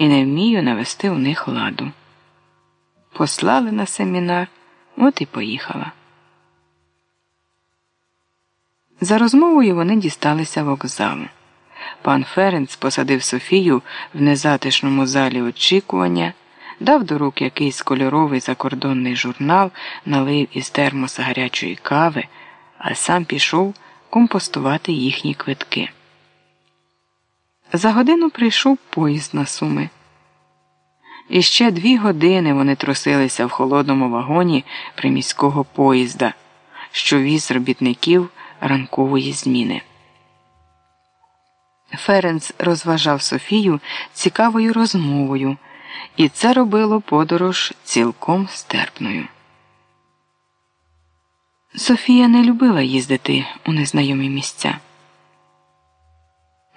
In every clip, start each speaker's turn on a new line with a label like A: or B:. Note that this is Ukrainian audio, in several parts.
A: і не вмію навести у них ладу. Послали на семінар, от і поїхала. За розмовою вони дісталися вокзалу. Пан Ференц посадив Софію в незатишному залі очікування, дав до рук якийсь кольоровий закордонний журнал, налив із термоса гарячої кави, а сам пішов компостувати їхні квитки. За годину прийшов поїзд на суми. І ще дві години вони трусилися в холодному вагоні приміського поїзда, що віз робітників ранкової зміни. Ференц розважав Софію цікавою розмовою, і це робило подорож цілком стерпною. Софія не любила їздити у незнайомі місця.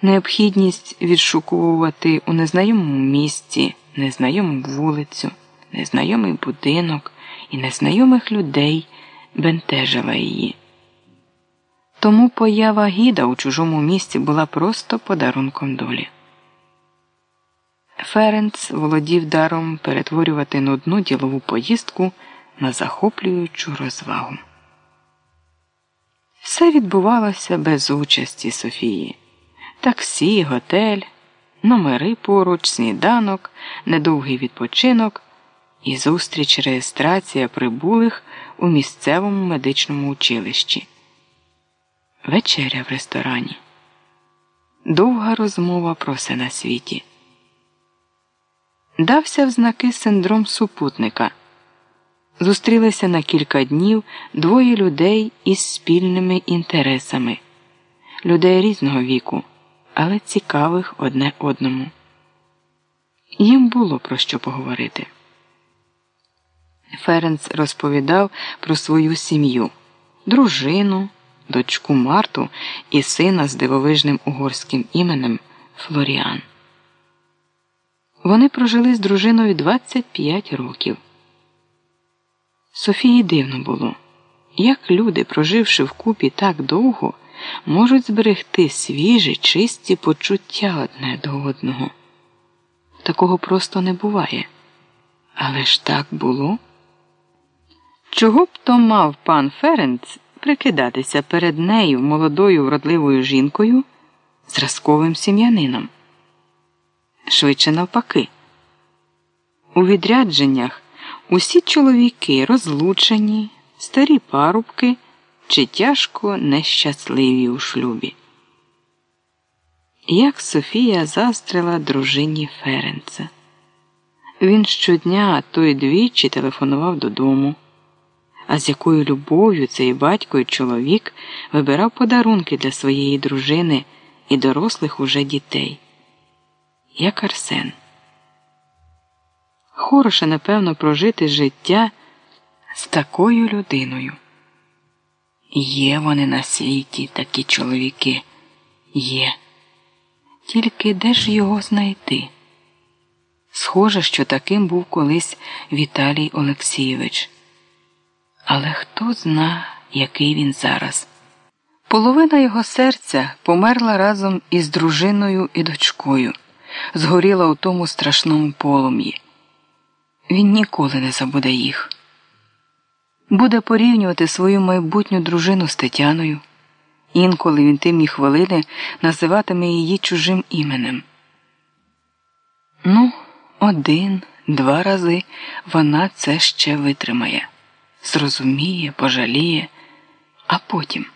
A: Необхідність відшукувати у незнайомому місці незнайому вулицю, незнайомий будинок і незнайомих людей бентежила її. Тому поява гіда у чужому місці була просто подарунком долі. Ференц володів даром перетворювати нудну ділову поїздку на захоплюючу розвагу. Все відбувалося без участі Софії. Таксі, готель, номери поруч, сніданок, недовгий відпочинок і зустріч реєстрація прибулих у місцевому медичному училищі. Вечеря в ресторані. Довга розмова про все на світі. Дався в знаки синдром супутника. Зустрілися на кілька днів двоє людей із спільними інтересами, людей різного віку, але цікавих одне одному. Їм було про що поговорити. Ференц розповідав про свою сім'ю, дружину, дочку Марту і сина з дивовижним угорським іменем Флоріан. Вони прожили з дружиною 25 років. Софії дивно було, як люди, проживши вкупі так довго, можуть зберегти свіжі, чисті почуття одне до одного. Такого просто не буває. Але ж так було. Чого б то мав пан Ференц прикидатися перед нею молодою вродливою жінкою, зразковим сім'янином? Швидше навпаки. У відрядженнях усі чоловіки розлучені, старі парубки чи тяжко нещасливі у шлюбі. Як Софія застрила дружині Ференца. Він щодня, а то й двічі телефонував додому, а з якою любов'ю цей батько і чоловік вибирав подарунки для своєї дружини і дорослих уже дітей. Як Арсен. Хороше, напевно, прожити життя з такою людиною. Є вони на світі, такі чоловіки, є. Тільки де ж його знайти? Схоже, що таким був колись Віталій Олексійович. Але хто зна, який він зараз? Половина його серця померла разом із дружиною і дочкою, згоріла у тому страшному полум'ї. Він ніколи не забуде їх. Буде порівнювати свою майбутню дружину з Тетяною. Інколи в інтимні хвилини називатиме її чужим іменем. Ну, один, два рази вона це ще витримає, зрозуміє, пожаліє, а потім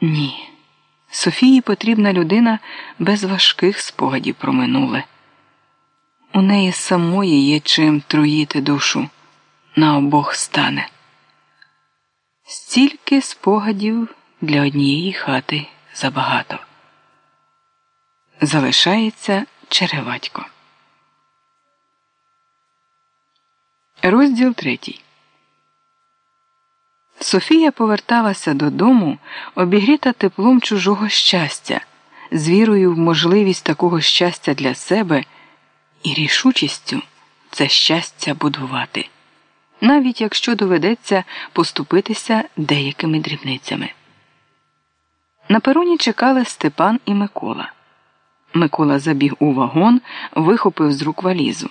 A: ні. Софії потрібна людина без важких спогадів про минуле. У неї самої є чим труїти душу на обох стане. Стільки спогадів для однієї хати забагато. Залишається Череватько. Розділ третій. Софія поверталася додому, обігріта теплом чужого щастя, з вірою в можливість такого щастя для себе і рішучістю це щастя будувати навіть якщо доведеться поступитися деякими дрібницями. На пероні чекали Степан і Микола. Микола забіг у вагон, вихопив з рук валізу.